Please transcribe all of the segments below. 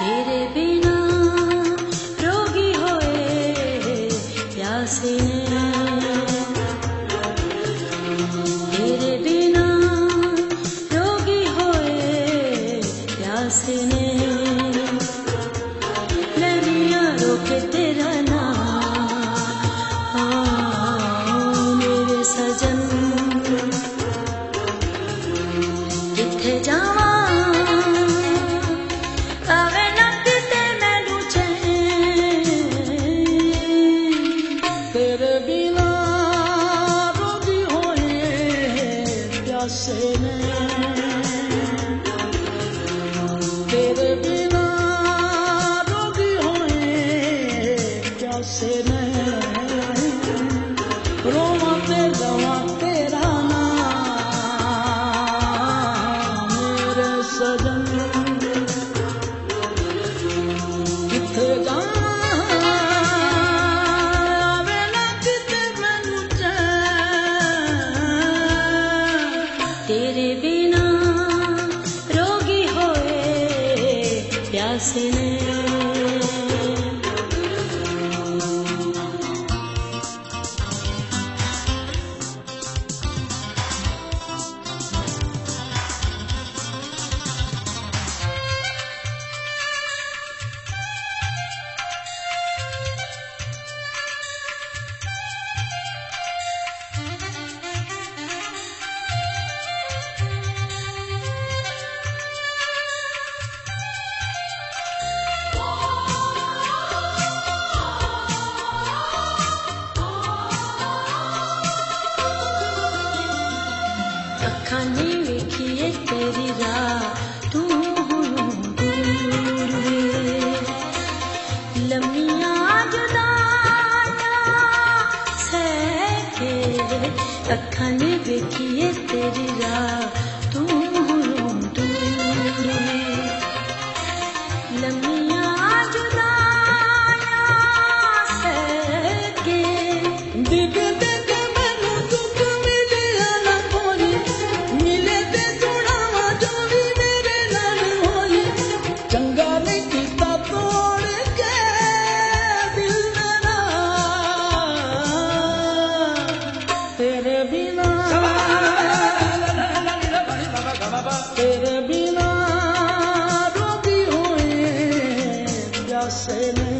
तेरे बिना रोगी होए प्यासे तेरे बिना रोगी होए प्यासे ने तेरे बिना रोगी होए कैसे दवा तेरा नाम सजन। hacen el say name.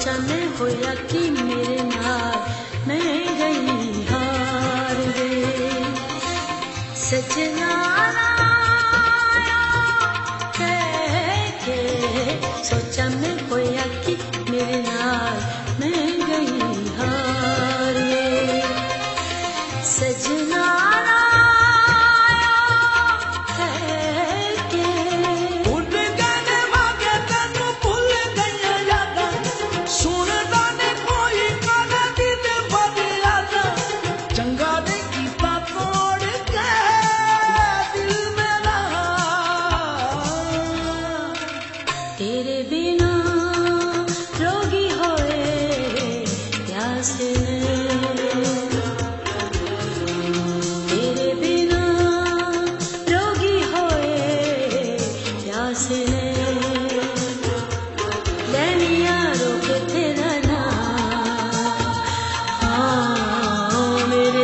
सोचा होया कि मेरे नाल गई हार गए सजना